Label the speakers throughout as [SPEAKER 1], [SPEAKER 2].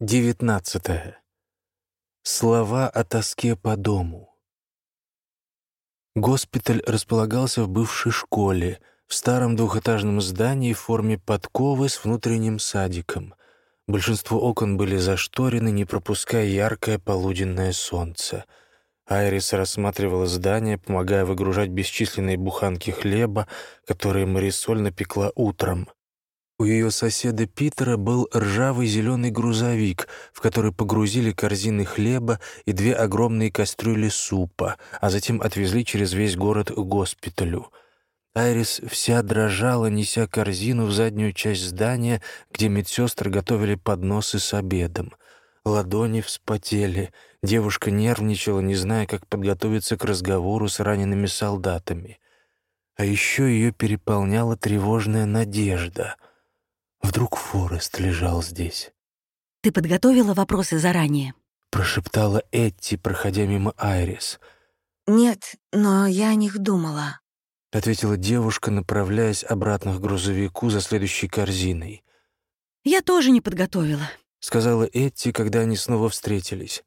[SPEAKER 1] 19. Слова о тоске по дому. Госпиталь располагался в бывшей школе, в старом двухэтажном здании в форме подковы с внутренним садиком. Большинство окон были зашторены, не пропуская яркое полуденное солнце. Айрис рассматривала здание, помогая выгружать бесчисленные буханки хлеба, которые Марисоль напекла утром. У ее соседа Питера был ржавый зеленый грузовик, в который погрузили корзины хлеба и две огромные кастрюли супа, а затем отвезли через весь город к госпиталю. Айрис вся дрожала, неся корзину в заднюю часть здания, где медсестры готовили подносы с обедом. Ладони вспотели, девушка нервничала, не зная, как подготовиться к разговору с ранеными солдатами. А еще ее переполняла тревожная надежда — Вдруг Форест лежал здесь.
[SPEAKER 2] «Ты подготовила вопросы заранее?»
[SPEAKER 1] Прошептала Этти, проходя мимо Айрис.
[SPEAKER 3] «Нет, но я о них думала», —
[SPEAKER 1] ответила девушка, направляясь обратно к грузовику за следующей корзиной.
[SPEAKER 2] «Я тоже не подготовила», —
[SPEAKER 1] сказала Этти, когда они снова встретились.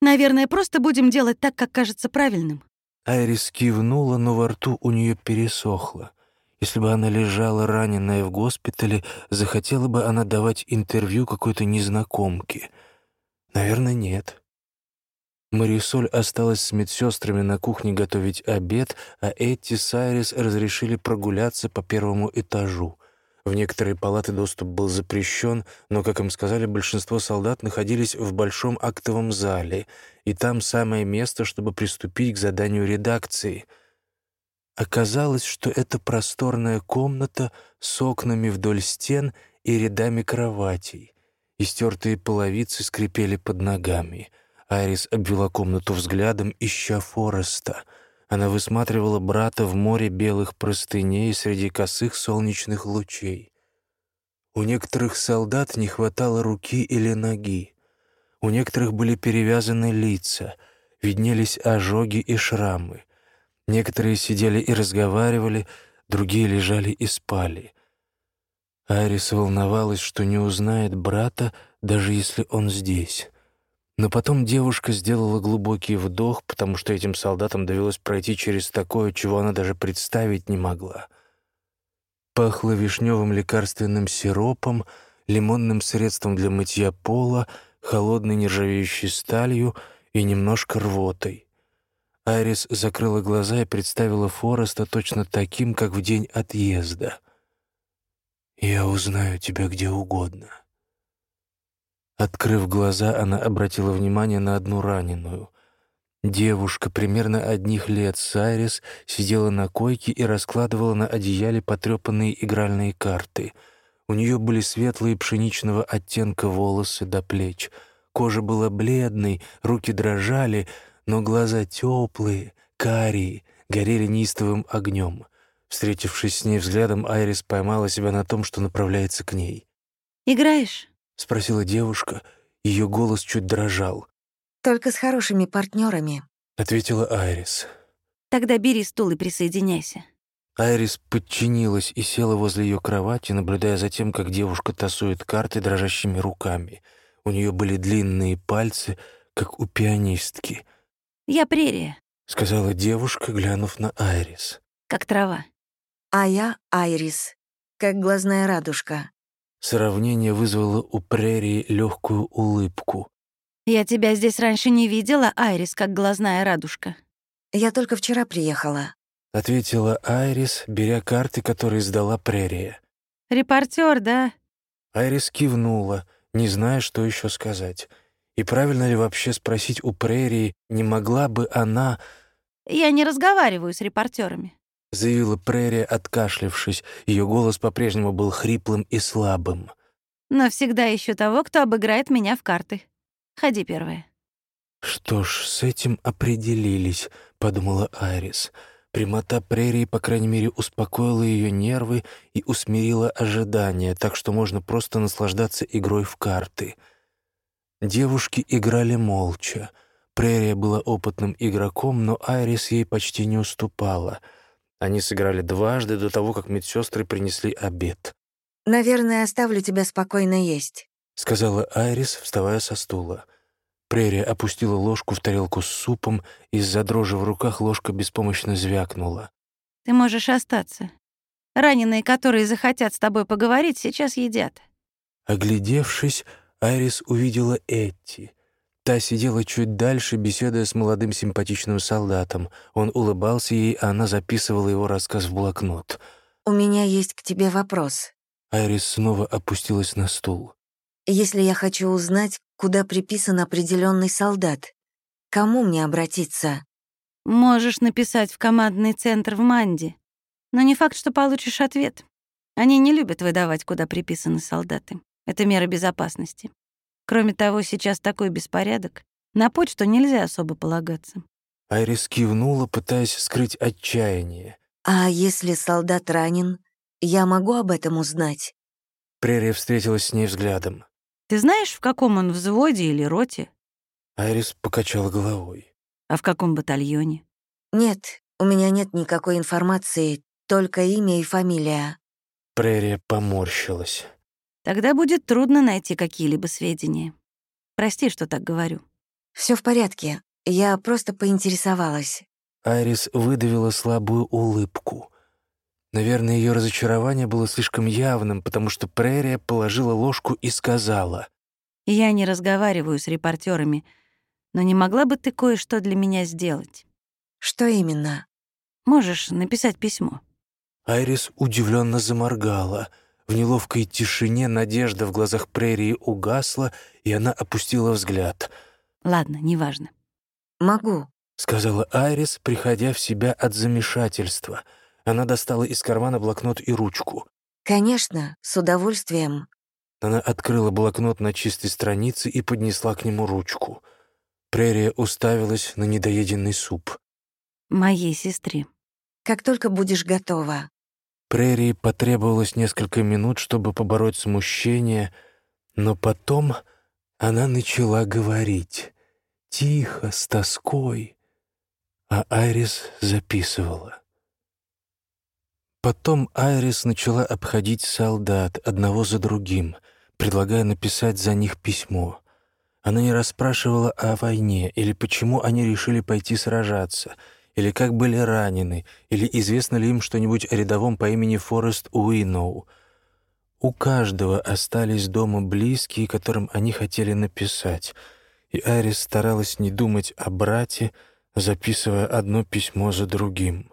[SPEAKER 2] «Наверное, просто будем делать так, как кажется правильным».
[SPEAKER 1] Айрис кивнула, но во рту у нее пересохло. Если бы она лежала раненая в госпитале, захотела бы она давать интервью какой-то незнакомке? Наверное, нет. Марисоль осталась с медсестрами на кухне готовить обед, а Этти с Айрис разрешили прогуляться по первому этажу. В некоторые палаты доступ был запрещен, но, как им сказали, большинство солдат находились в большом актовом зале, и там самое место, чтобы приступить к заданию редакции — Оказалось, что это просторная комната с окнами вдоль стен и рядами кроватей. Истертые половицы скрипели под ногами. Айрис обвела комнату взглядом, ища Фореста. Она высматривала брата в море белых простыней среди косых солнечных лучей. У некоторых солдат не хватало руки или ноги. У некоторых были перевязаны лица, виднелись ожоги и шрамы. Некоторые сидели и разговаривали, другие лежали и спали. Арис волновалась, что не узнает брата, даже если он здесь. Но потом девушка сделала глубокий вдох, потому что этим солдатам довелось пройти через такое, чего она даже представить не могла. Пахло вишневым лекарственным сиропом, лимонным средством для мытья пола, холодной нержавеющей сталью и немножко рвотой. Айрис закрыла глаза и представила Фореста точно таким, как в день отъезда. «Я узнаю тебя где угодно». Открыв глаза, она обратила внимание на одну раненую. Девушка примерно одних лет с Айрис сидела на койке и раскладывала на одеяле потрепанные игральные карты. У нее были светлые пшеничного оттенка волосы до плеч. Кожа была бледной, руки дрожали — но глаза теплые, карие, горели неистовым огнем. Встретившись с ней взглядом, Айрис поймала себя на том, что направляется к ней.
[SPEAKER 2] «Играешь?»
[SPEAKER 1] — спросила девушка. Ее голос чуть дрожал.
[SPEAKER 3] «Только с хорошими партнерами,
[SPEAKER 1] ответила Айрис.
[SPEAKER 2] «Тогда бери стул и присоединяйся».
[SPEAKER 1] Айрис подчинилась и села возле ее кровати, наблюдая за тем, как девушка тасует карты дрожащими руками. У нее были длинные пальцы, как у пианистки —
[SPEAKER 2] «Я прерия», —
[SPEAKER 1] сказала девушка, глянув на Айрис.
[SPEAKER 2] «Как трава».
[SPEAKER 3] «А я Айрис, как глазная радужка».
[SPEAKER 1] Сравнение вызвало у прерии легкую улыбку.
[SPEAKER 2] «Я тебя здесь раньше не видела, Айрис, как глазная радужка».
[SPEAKER 3] «Я только вчера приехала», —
[SPEAKER 1] ответила Айрис, беря карты, которые сдала прерия.
[SPEAKER 2] «Репортер, да?»
[SPEAKER 1] Айрис кивнула, не зная, что еще сказать. И правильно ли вообще спросить у Прерии, не могла бы она...
[SPEAKER 2] «Я не разговариваю с репортерами,
[SPEAKER 1] заявила Прерия, откашлившись. Ее голос по-прежнему был хриплым и слабым.
[SPEAKER 2] «Но всегда ищу того, кто обыграет меня в карты. Ходи первая».
[SPEAKER 1] «Что ж, с этим определились», — подумала Айрис. Прямота прерии, по крайней мере, успокоила ее нервы и усмирила ожидания, так что можно просто наслаждаться игрой в карты — Девушки играли молча. Прерия была опытным игроком, но Айрис ей почти не уступала. Они сыграли дважды до того, как медсестры принесли обед.
[SPEAKER 3] «Наверное, оставлю тебя спокойно есть»,
[SPEAKER 1] сказала Айрис, вставая со стула. Прерия опустила ложку в тарелку с супом, из-за дрожи в руках ложка беспомощно звякнула.
[SPEAKER 2] Ты можешь остаться. Раненые, которые захотят с тобой поговорить, сейчас едят.
[SPEAKER 1] Оглядевшись, Айрис увидела Этти. Та сидела чуть дальше, беседуя с молодым симпатичным солдатом. Он улыбался ей, а она записывала его рассказ в блокнот.
[SPEAKER 3] «У меня есть к тебе вопрос.
[SPEAKER 1] Айрис снова опустилась на стул.
[SPEAKER 3] Если я хочу узнать, куда приписан определенный солдат, кому мне обратиться?
[SPEAKER 2] Можешь написать в командный центр в Манде, но не факт, что получишь ответ. Они не любят выдавать, куда приписаны солдаты. Это мера безопасности. Кроме того, сейчас такой беспорядок. На почту нельзя особо полагаться.
[SPEAKER 1] Айрис кивнула, пытаясь скрыть отчаяние.
[SPEAKER 3] А если солдат ранен, я могу об этом узнать?
[SPEAKER 1] Прерия встретилась с ней взглядом.
[SPEAKER 2] Ты знаешь, в каком он взводе или роте?
[SPEAKER 1] Айрис покачала головой.
[SPEAKER 2] А в каком батальоне?
[SPEAKER 3] Нет, у меня нет никакой информации, только имя и фамилия.
[SPEAKER 1] Прерия поморщилась.
[SPEAKER 2] Тогда будет трудно найти какие-либо сведения. Прости, что так говорю.
[SPEAKER 3] Все в порядке. Я просто поинтересовалась.
[SPEAKER 1] Айрис выдавила слабую улыбку. Наверное, ее разочарование было слишком явным, потому что Прерия положила ложку и сказала.
[SPEAKER 2] «Я не разговариваю с репортерами, но не могла бы ты кое-что для меня сделать?»
[SPEAKER 3] «Что именно?»
[SPEAKER 2] «Можешь написать письмо».
[SPEAKER 1] Айрис удивленно заморгала. В неловкой тишине надежда в глазах Прерии угасла, и она опустила взгляд.
[SPEAKER 2] «Ладно, неважно».
[SPEAKER 3] «Могу», —
[SPEAKER 1] сказала Айрис, приходя в себя от замешательства. Она достала из кармана блокнот и ручку.
[SPEAKER 3] «Конечно, с удовольствием».
[SPEAKER 1] Она открыла блокнот на чистой странице и поднесла к нему ручку. Прерия уставилась на недоеденный суп.
[SPEAKER 2] «Моей сестре».
[SPEAKER 3] «Как только будешь готова».
[SPEAKER 1] Прерии потребовалось несколько минут, чтобы побороть смущение, но потом она начала говорить. Тихо, с тоской. А Айрис записывала. Потом Айрис начала обходить солдат одного за другим, предлагая написать за них письмо. Она не расспрашивала о войне или почему они решили пойти сражаться — или как были ранены, или известно ли им что-нибудь о рядовом по имени Форест Уиноу. У каждого остались дома близкие, которым они хотели написать, и Айрис старалась не думать о брате, записывая одно письмо за другим.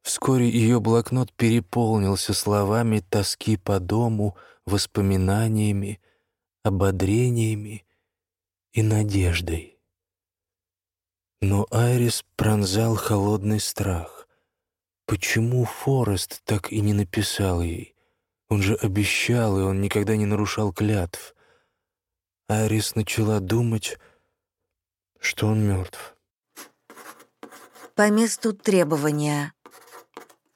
[SPEAKER 1] Вскоре ее блокнот переполнился словами тоски по дому, воспоминаниями, ободрениями и надеждой. Но Айрис пронзал холодный страх. Почему Форест так и не написал ей? Он же обещал, и он никогда не нарушал клятв. Айрис начала думать, что он мертв.
[SPEAKER 3] По месту требования.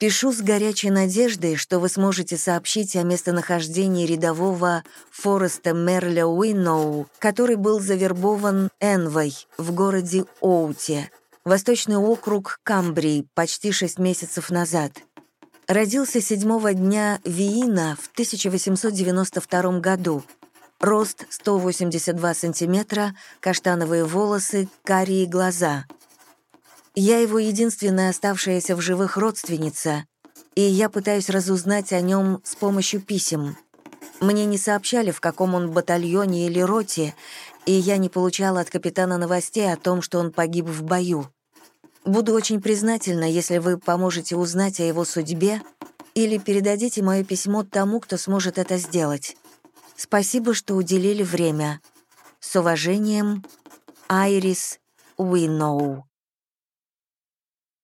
[SPEAKER 3] Пишу с горячей надеждой, что вы сможете сообщить о местонахождении рядового Фореста Мерля Уинноу, который был завербован Энвой в городе Оуте, Восточный округ Камбрии, почти шесть месяцев назад. Родился седьмого дня Виина в 1892 году. Рост 182 сантиметра, каштановые волосы, карие глаза — я его единственная оставшаяся в живых родственница, и я пытаюсь разузнать о нем с помощью писем. Мне не сообщали, в каком он батальоне или роте, и я не получала от капитана новостей о том, что он погиб в бою. Буду очень признательна, если вы поможете узнать о его судьбе или передадите мое письмо тому, кто сможет это сделать. Спасибо, что уделили время. С уважением, Айрис Уиноу.